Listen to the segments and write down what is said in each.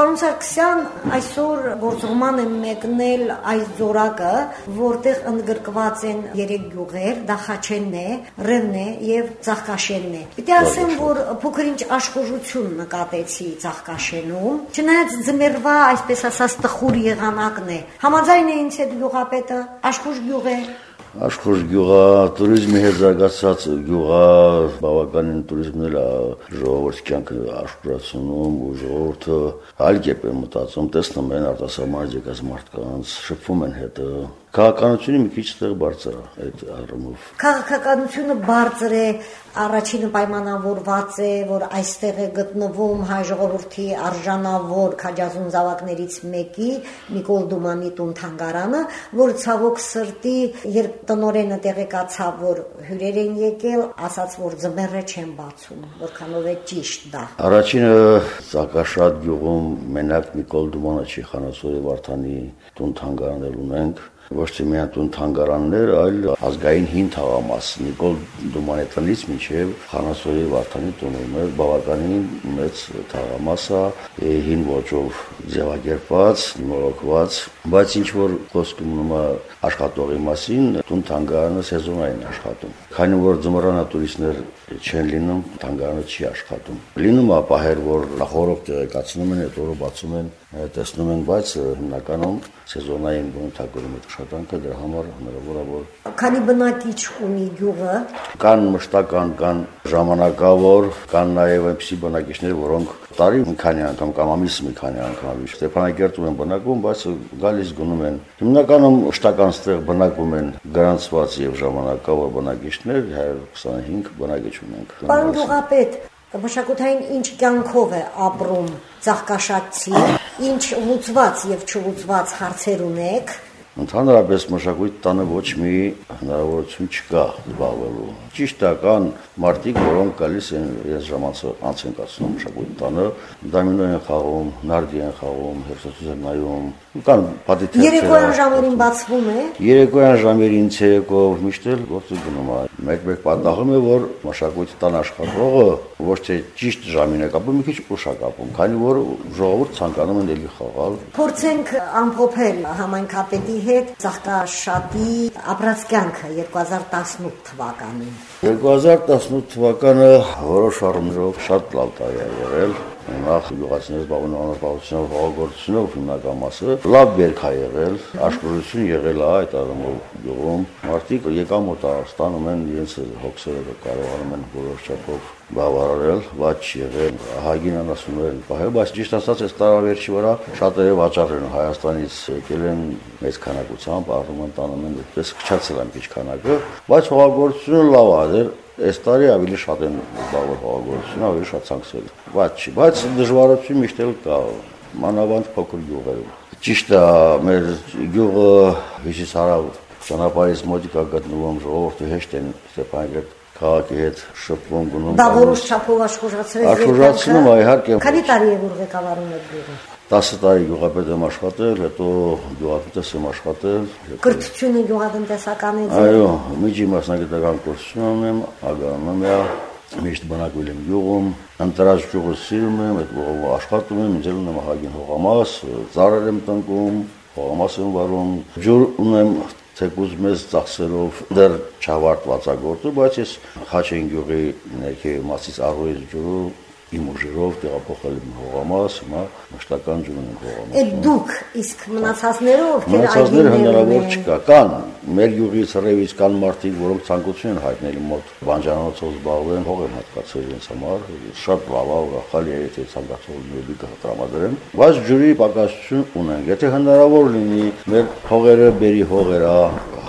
Պարոն Սարգսյան, այսօր գործողման է մեկնել այս զորակը, որտեղ ընդգրկված են երեք գյուղեր՝ Դախաչենն է, Ռևն է եւ Ծաղկաշենն է։ Պիտի ասեմ, որ փոքրինչ աշխուժություն նկատեցի Ծաղկաշենում, չնայած ձմեռվա, այսպես ասած, տխուր եղանակն է։ Համաձայն է ինձ հետ գյուղապետը, աշխուժ գյուղ է, աշխոր գյուղա, туриզմի հետ զարգացած գյուղա, բավականին туриզմն էլ ժողովրդի կյանքը աշխորացնում ու ժողովուրդը այլ կերպ է մտածում, տեսնում են արտասահման եկած մարդկանց, շփվում են հետը, Քաղաքականությունը մի քիչ ստեղ բարձր է այդ առումով։ Քաղաքականությունը բարձր է, առաջինը պայմանավորված է, որ այստեղ է գտնվում հայ ժողովրդի արժանավոր քաջազուն զավակներից մեկի Նիկոլ Դումանի տուն թանգարանը, որ ցավոք սրտի, երբ տնորենը տեղեկացավ, որ հյուրեր են եկել, ասաց, որ ձմեռը չեն բացում, որքանով է ճիշտ դա։ Առաջինը Սակաշատ գյուղում մենակ Նիկոլ Դումանը չի խանասորի Վարդանի տուն թանգարաններ ունենք ոչ թե միայն թանգարաններ, այլ ազգային հին թաղամաս Նիկոլ Դումանետնից մինչև Խանասորի Վարդանի տունը բավականին մեծ թաղամաս է հին ոճով ձևակերպված, նորոգված, բայց ինչ որ խոսքը մնում է աշխատողի մասին, տուն թանգարանը սեզոնային աշխատում։ Քանի որ ձմռանը տուրիստներ չեն լինում, թանգարանը չի աշխատում։ Լինում է պահեր, որ նախորդ տեղեկացնում են, հետո բացում են, տեսնում են, բայց հիմնականում սեզոնային բնութագրում է աշխատանքը դրա համար հնարավոր է որ Քանի բնակիչ ունի գյուղը? Կան մշտական, կան ժամանակավոր, կան նաև այնպիսի բնակիչներ, որոնք տարի մի քանի անգամ կամ ամիս մի քանի անգամ Ստեփանակերտում են բնակվում, բայց գալիս գնում են։ Հիմնականում մշտական ստեղ բնակվում են գրանցված եւ ժամանակավոր բնակիչներ 125 բնակիչ ունենք։ Պարոն Գյուղապետ, մշակութային ինչ կյանքով է ապրում ցաղկաշատցի, ինչ լուծված եւ չլուծված հարցեր ունեք Ընդհանրապես մշակույթ տանը ոչ մի հնարավորություն չկա զբաղվելու։ Ճիշտ է, կան մարդիկ, որոնք գալիս են իրենց ժամանցը անց են կացնում մշակույթ տանը, դամինո են խաղում, նարդի են խաղում, հերթացուց են նայում։ Կան պատի թերթեր։ Երեկոյան ժամերին բացվում է։ Երեկոյան ժամերին ցերեկով միշտ էլ գործը գնում է։ Մեկ-մեկ պատահում է, որ մշակույթ տան աշխատողը ոչ թե ճիշտ ժամին է կապում, մի քիչ ուշ է կապում, քանի որ ժողովուրդ ցանկանում են ելի խաղալ։ Փորձենք ամփոփել համայնքապետի հետ Ծաղկաշատի ապրած կյանքը 2018 թվականին։ 2018 թվականը որոշ առումներով շատ լավ տարի է եղել նախ գյուղացիների զբաղվում անապահովությունով հողագործությունով հիմնական մասը լավ բերք է եղել, աշխուժություն եղել է այդ առումով գյուղում։ Մարդիկ եկամուտ ստանում են իրենց հոգսերը կարողանում են որոշ չափով բավարարել, ված եղել, հագինան ասում են, բայց ճիշտ ասած այս տարավերջի վրա շատերը վաճառ են Հայաստանից եկել են մեծ քանակությամբ, առնում են տանում են, այդպես քչացել են քիչ քանակը, բայց հողագործությունը լավ է, Այս տարի ավելի շատ են զբաղվել հողագործությունը, ավելի շատ ցանցել։ Բայց չի, բայց դժվարություն միշտ էլ կա, մանավանդ փոքր գյուղերում։ Ճիշտ է, մեր գյուղը հյուսիս հարավ ճանապարհից մոտիկա գտնվում ժողովուրդը հեշտ են Ստեփանագերտ քաղաքի հետ շփվում գնում։ Դա որոշ չափով աշխուժացրեց։ Աշխուժացնում է իհարկե։ Քանի տարի է որ ղեկավարում եք գյուղը։ 10 տարի գյուղապետ եմ աշխատել, հետո գյուղատնտես եմ աշխատել։ Կրթությունը գյուղատնտեսականից։ Այո, միջի մասնագիտական կուրսություն ունեմ, ագանոմիա, միշտ բնակվել եմ գյուղում, ընտրած գյուղը սիրում եմ, այդ գյուղում աշխատում եմ, ինձ ունեմ ահագին հողամաս, ծառեր եմ տնկում, հողամաս եմ վարում, ջուր ունեմ թեկուզ մեծ ծախսերով դեռ չավարտված է գործը, բայց ես Խաչեն գյուղի ներքե մասից առույց ջուրը իմ ուժերով տեղափոխել եմ հողամաս, հիմա մշտական ջուրն եմ հողամաս։ Այդ դուք իսկ մնացածները ովքեր Մնացածները հնարավոր չկա։ Կան մեր յուղից հրևից կան մարդիկ, որոնք ցանկություն են հայտնել մոտ բանջարանոցով զբաղվեն, հող են հատկացել իրենց համար, շատ լավ ուրախալի է, եթե ցանկացողների կհտրամադրեմ, բայց ջուրի պակասություն ունենք։ Եթե հնարավոր լինի մեր հողերը բերի հողերա,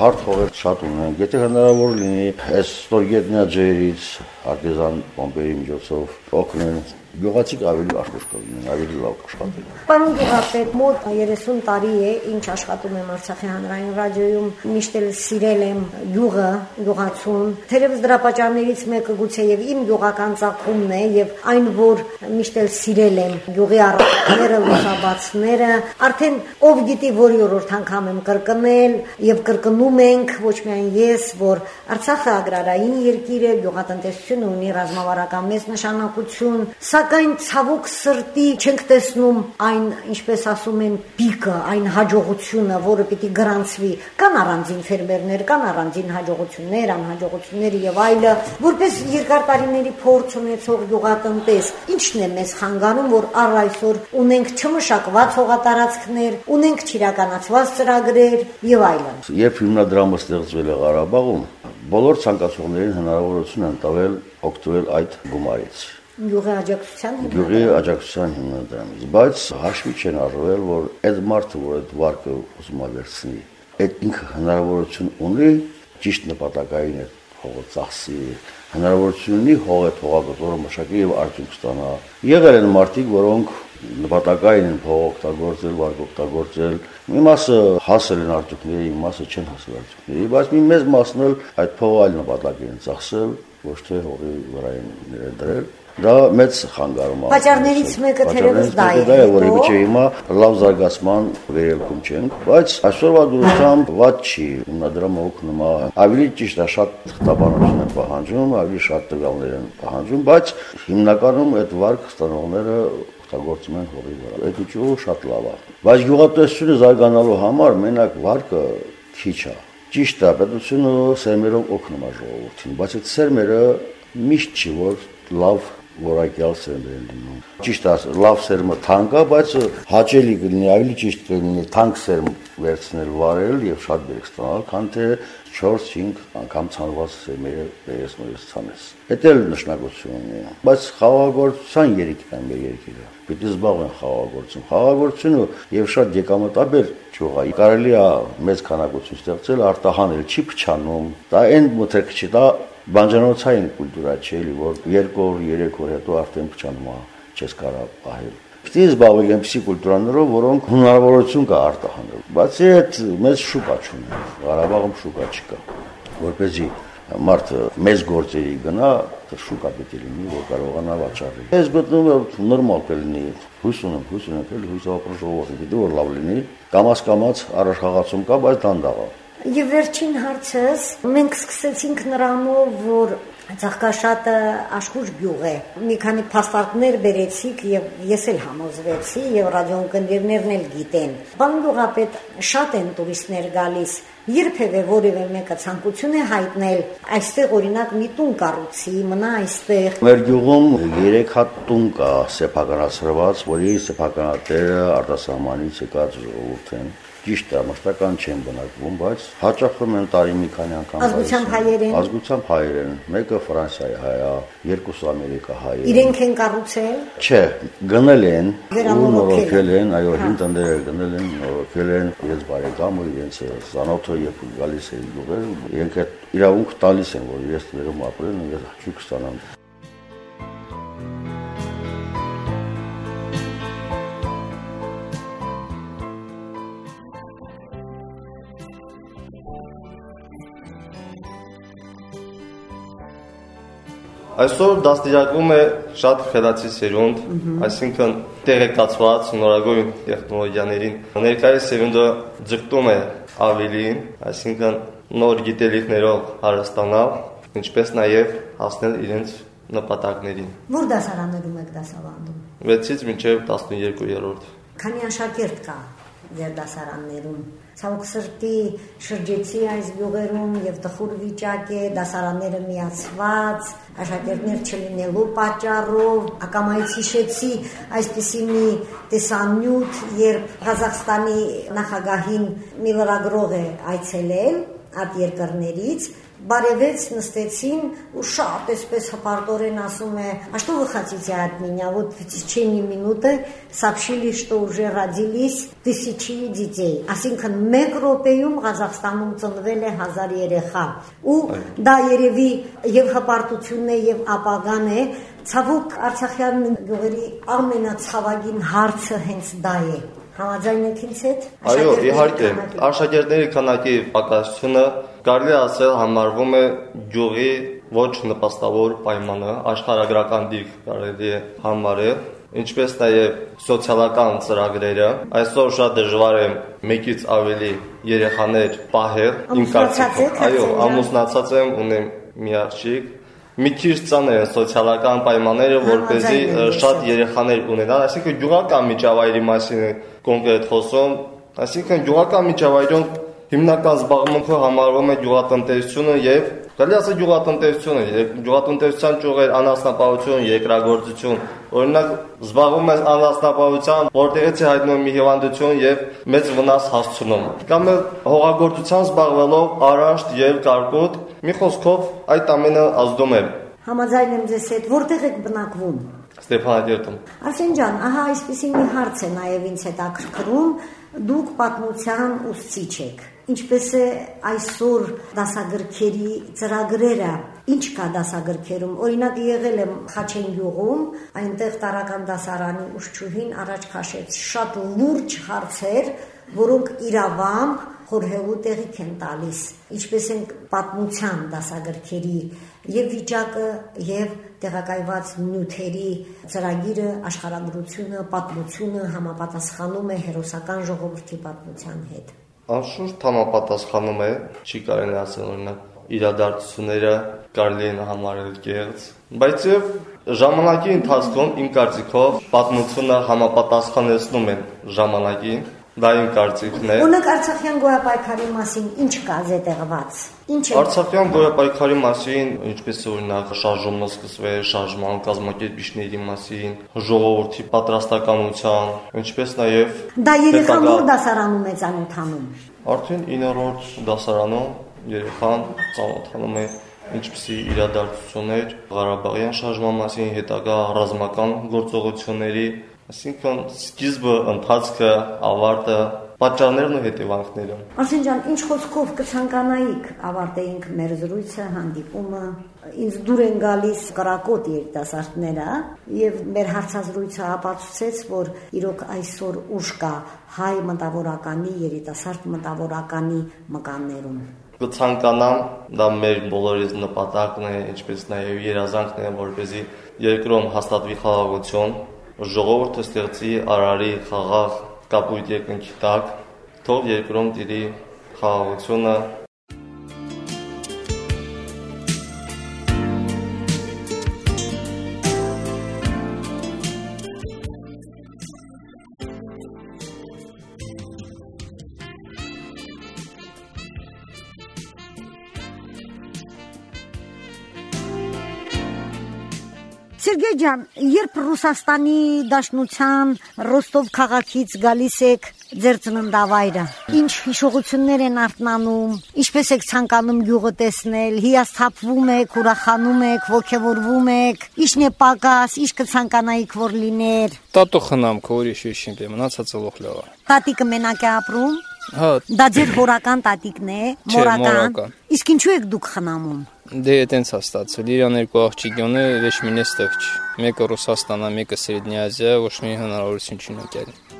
հարթ հողեր շատ ունենք։ Եթե հնարավոր լինի, այս ստորգետնյա ջերից արտեզան պոմպերի միջոցով օգնել Գյուղացիք ավելի աշխուժ կլինեն, ավելի լավ կաշխատեն։ Պարոն Գյուղապետ, մոտ 30 տարի է ինչ աշխատում եմ Արցախի հանրային ռադիոյում, միշտ էլ սիրել եմ յուղը, յուղացուն։ Թերևս դրա պատճառներից մեկը գուցե եւ իմ յուղական ցակումն է եւ այն, որ միշտ էլ սիրել եմ յուղի առողջները, լուսաբացները, արդեն ով գիտի որ երրորդ անգամ եմ կրկնել եւ կրկնում ենք ոչ միայն ես, որ Արցախը ագրարային երկիր է, յուղատնտեսությունը ունի ռազմավարական մեծ նշանակություն, սա սակայն ցավոք սրտի չենք տեսնում այն, ինչպես ասում են, պիկը, այն հաջողությունը, որը պիտի գրանցվի։ Կան առանձին ֆերմերներ, կան առանձին հաջողություններ, անհաջողություններ եւ այլը, որպես երկար տարիների փորձ ունեցող գյուղատնտես, ի՞նչն է մեզ խանգարում, որ առ այսօր ունենք չմշակված հողատարածքներ, ունենք չիրականացված ծրագրեր եւ այլն։ Երբ հիմնադրամը ստեղծվել է Ղարաբաղում, բոլոր ցանկացողներին հնարավորություն են տվել օգտվել այդ գումարից Գյուղի աջակցության Գյուղի աջակցության հիմնադրամից, բայց հաշվի չեն առվել, որ այդ մարդը, որ այդ վարկը ուզում է վերցնի, այդ ինքը հնարավորություն ունի ճիշտ նպատակային է հողը ծախսի, հնարավորություն ունի հողը թողակոտորը մշակի եւ արդյունք ստանա։ Եղել են մարդիկ, որոնք նպատակային են փող օգտագործել, վարկ օգտագործել։ Մի մասը հասել են արդյունքների, մի մասը չեն հասել արդյունքների, բայց մի մեծ մասն էլ այդ փողը այլ նպատակի են ծախսել, ոչ թե հողի վրա են դրել Դա մեծ խանգարում է։ Պաճառներից մեկը թերևս դա է։ Դա է, որ իբիջե հիմա լավ զարգացման վերելքում չենք, բայց այսօրվա դուրսամ ված չի։ Հիմնադրամը օգնում է, ավելի ճիշտ է շատ թղթաբանություն են պահանջում, ավելի շատ տվյալներ են պահանջում, բայց հիմնականում այդ վարկ ստանողները օգտագործում են հողի վրա։ Այդ ուղղու շատ լավ է։ Բայց գյուղատնտեսությունը զարգանալու համար մենակ վարկը քիչ է։ Ճիշտ է, պետությունը սերմերով օգնում է ժողովրդին, բայց այդ սերմերը միշտ չի որ լավ որակյալ սերմեր են լինում։ Ճիշտ է, լավ սերմը թանկ է, բայց հաճելի կլինի, ավելի ճիշտ կլինի թանկ սերմ վերցնել, վարել եւ շատ բերք ստանալ, քան թե 4-5 անգամ ցանված սերմերը վերցնելուց ցանես։ Դա էլ նշանակություն ունի։ Բայց խաղաղագործության երիկն է մեր երկիրը։ Պիտի զբաղվեն խաղաղագործություն։ Խաղաղագործությունը եւ շատ եկամտաբեր ճյուղա։ Կարելի է մեծ քանակություն ստեղծել, արտահանել, չի փչանում։ Դա այն մոթեք չի, դա բանջանոցային կուլտուրա չէ, էլի որ 2 օր, 3 օր հետո արդեն փչանում է, չես կարա պահել։ Պիտի զբաղվենք այնպիսի կուլտուրաներով, որոնք հնարավորություն կա արտահանել։ Բացի այդ մեծ շուկա չունի։ Ղարաբաղում շուկա չկա։ Որպեսզի մարդը մեծ գործերի գնա, շուկա պետք է լինի, որ կարողանա վաճառել։ Ես գտնում եմ նորմալ կլինի։ Հույս ունեմ, հույս ունեմ, հույս ապրող ժողովուրդը դու որ լավ լինի։ Կամաց կամաց առաջխաղացում կա, բայց դանդաղ է։ Եվ վերջին հարցս, մենք սկսեցինք նրանով, որ Ծաղկաշատը աշխուժ գյուղ է։ Մի քանի փաստարկներ բերեցիք եւ ես էլ համոզվեցի եւ ռադիոընկերներն էլ գիտեն։ Բան գյուղապետ շատ են տուրիստներ գալիս։ Երբևէ որևէ մեկը ցանկություն է հայտնել. Այստեղ օրինակ մի տուն կառուցի, մնա այստեղ։ Մեր գյուղում 3 հատ տուն կա սեփականացրված, որի սեփականատերը արտասահմանից եկած ժողովուրդ են ճիշտ է, մշտական չեն բնակվում, բայց հաճախում են տարի մի քանի անգամ։ Ազգությամբ հայեր են։ Ազգությամբ հայեր են։ Մեկը Ֆրանսիայի հայ է, երկուսը Ամերիկա հայ է։ Իրենք են կառուցել։ Չէ, գնել են, նորոգել են, այո, հին տները գնել են, նորոգել են, իրենց բարեկամը, իրենց զանոթը երբ գալիս են գյուղեր, իրենք իրավունք տալիս են, որ իրենց ներում ապրեն, իրենց հաճույք ստանան։ Այսօր դաստիարակվում է շատ խելացի սերունդ, այսինքն տեղեկացված նորագույն տեխնոլոգիաներին։ Ներկայիս սերունդը ձգտում է ավելին, այսինքն նոր գիտելիքներով հարստանալ, ինչպես նաև հասնել իրենց նպատակներին։ Որ դասարաններում եք դասավանդում։ 6-ից մինչև 12-րդ։ Քանի աշակերտ կա ձեր դասարաններում։ Ցավոք սրտի շրջեցի այս գյուղերում եւ տխուր վիճակ է, դասարանները միացված, աշակերտներ չլինելու պատճառով, ակամայից հիշեցի այսպիսի մի տեսանյութ, երբ Ղազախստանի նախագահին մի լրագրող է այցելել այդ երկրներից Բարևեց նստեցին ու շատ էսպես հպարտորեն ասում է, «А что вы хотите от меня? Вот в течение минуты сообщили, что уже родились тысячи детей»։ Այսինքն մեկ րոպեում Ղազախստանում ծնվել է 1000 երեխա։ Ու դա երևի եւ հպարտությունն է եւ ապագան է։ Ցավոք Արցախյան գյուղերի ամենացավագին հարցը հենց դա է։ Համաձայն եք ինձ հետ։ Այո, իհարկե, աշակերտների քանակի պակասությունը կարելի ասել համարվում է յուղի ոչ նպաստավոր պայմանը, աշխարհագրական դիրք կարելի է համարել, ինչպես նաև սոցիալական ծրագրերը։ Այսօր շատ դժվար է մեկից ավելի երեխաներ պահել, իմ կարծիքով։ Այո, ամուսնացած եմ, ունեմ մի աղջիկ, մի քիչ ծանր են սոցիալական պայմանները, որպեսզի շատ երեխաներ ունենան, այսինքն յուղական միջավայրի մասին կոնկրետ խոսում, այսինքն յուղական միջավայրում հիմնական զբաղմունքը համարվում է գյուղատնտեսությունը եւ Գալի ասա գյուղատնտեսությունը, գյուղատնտեսության ճյուղեր անասնապահություն, երկրագործություն, օրինակ զբաղվում է անասնապահությամբ, որտեղից է հայտնում մի հիվանդություն եւ մեծ վնաս հասցնում։ Կամ էլ հողագործության զբաղվելով առաշտ եւ կարկոտ, մի խոսքով այդ ամենը ազդում է։ Համաձայն եմ ձեզ հետ, որտեղ եք բնակվում։ Ստեփանագերտում։ Արսեն ջան, ահա այսպեսի մի հարց է նաև ինձ հետաքրքրում, դուք պատմության ուսուցիչ եք ինչպես է այսօր դասագրքերի ծրագրերը ինչ կա դասագրքերում օրինակ եղել եմ Խաչեն գյուղում այնտեղ տարական դասարանի ուսչուհին առաջ քաշեց շատ լուրջ հարցեր որոնք իրավամբ խորհելու տեղիք են տալիս ինչպես են պատմության դասագրքերի եւ վիճակը եւ տեղակայված նյութերի ծրագիրը աշխարհագրությունը պատմությունը համապատասխանում է հերոսական ժողովրդի պատմության հետ Անշուշտ համապատասխանում է, չի կարելի ասել օրինակ իրադարձությունները կարելի են համարել կեղծ, բայց եւ ժամանակի ընթացքում իմ կարծիքով պատմությունը համապատասխանեցնում են ժամանակին Դա իմ կարծիքն է։ Ունեք Արցախյան գոյապայքարի մասին ինչ կա զետեղված։ Ինչ է։ Արցախյան գոյապայքարի մասին, ինչպես օրինակ շարժումը սկսվել, շարժման կազմակերպիչների մասին, ժողովրդի պատրաստականության, ինչպես նաև Դա երեխան որ դասարանում է ցանոթանում։ Արդեն 9-րդ դասարանում երեխան ցանոթանում է ինչպիսի իրադարձություններ Ղարաբաղյան շարժման մասին, հետագա ռազմական գործողությունների Այսինքն սկիզբը, ընթացքը, ավարտը, պատճառներն ու հետևանքները։ Արսեն ջան, ինչ խոսքով կցանկանայիք ավարտեինք մեր զրույցը, հանդիպումը։ Ինձ դուր են գալիս կրակոտ երիտասարդները եւ մեր հարցազրույցը ապացուցեց, որ իրոք այսօր ուժ կա հայ մտավորականի երիտասարդ մտավորականի մկաններում կցանկանամ դա մեր բոլորիս նպատակն է, ինչպես նաև երազանքն է, որպեսզի երկրում հաստատվի խաղաղություն, ժողովուրդը ստեղծի արարի խաղաղ կապույտ երկնքի տակ, թող երկրում տիրի խաղաղությունը Սերգեյ ջան, երբ Ռուսաստանի Դաշնության Ռոստով քաղաքից գալիս եք ձեր ծննդավայրը, ինչ հիշողություններ են արտնանում, ինչպես եք ցանկանում գյուղը տեսնել, հիասթափվում եք, ուրախանում եք, ողջևորվում եք, ինչն է պակաս, ինչ կցանկանայիք որ լիներ։ Տատո խնամքը ուրիշ ինչ մնացածը լոխ լավ։ Տատիկը մենակ է ապրում։ Հա։ Դա ձեր հորական տատիկն է, մորական։ Իսկ ինչու եք դուք խնամում։ Դե այտենց է ստացել։ Իրան երկու աղջիկյոնը ոչ մինը ստեղ չի։ Մեկը Ռուսաստանա, մեկը Սրեդնյա Ազիա, ոչ մի հնարավորություն չի նկատել։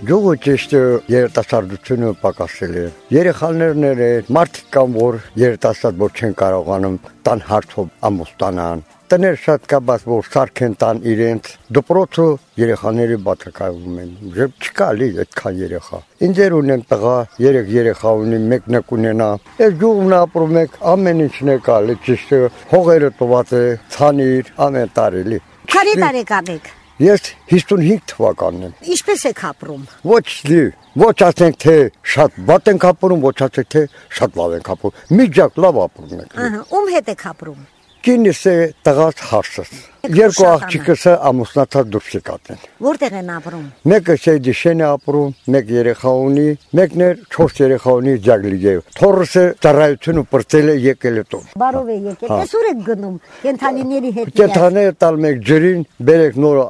Գյուղը ճիշտ երիտասարդությունը պակասել է։ Երեխաներն են մարդիկ կան, որ երիտասարդ որ չեն կարողանում տան հարցով ամուսնանան։ Տներ շատ կաբաց որ սարքեն տան իրենց դպրոցը երեխաների բացակայում են։ Եվ չկա լի այդքան երեխա։ Ինձեր ունեն տղա, երեք երեխա ունի, մեկն է կունենա։ Այս գյուղն ապրում եք, ամեն ինչն է կալի, ճիշտ Հողերը տված է, ցանիր, ամեն տարի լի։ Քանի տարեկան եք։ Ես 55 թվականն եմ։ Ինչպես եք ապրում։ Ոչ լի, ոչ ասենք թե շատ վատ ենք ապրում, ոչ ասենք թե շատ լավ ենք ապրում։ Միջակ լավ ապրում ենք։ Ահա, ում հետ եք ապրում։ Կինս է տղաս հարսս։ Երկու աղջիկս ամուսնացած դուրս եկած են։ Որտեղ են ապրում։ Մեկը Շեյդիշեն է ապրում, մեկ երեխա ունի, մեկն է 4 երեխա ունի Ջագլիգեև։ Թորսը ծառայությունը բրծել է եկել է տուն։ Բարով է եկել։ Հա։ Էս ուր եք գնում։ Կենթանիների հետ։ Կենթաները տալ մեկ ջրին, բերեք նոր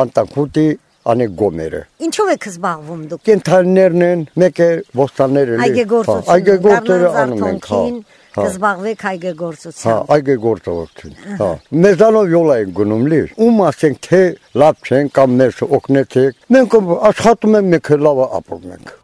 բանտակուտի անեք գոմերը։ Ինչով եք զբաղվում դուք։ Կենթանիներն են, մեկ է ոստանները Այգեգործություն։ Հա, Այգեգործերը անում ենք, հա։ Հա։ կզբաղվեք Հա, այգեգործությամբ։ այգեգործություն։ Հա։ Մեզանով յոլա են գնում լի։ Ում ասենք թե լավ չեն կամ մեզ օգնեցեք։ Մենք աշխատում ենք, մենք լավ ապրում ենք։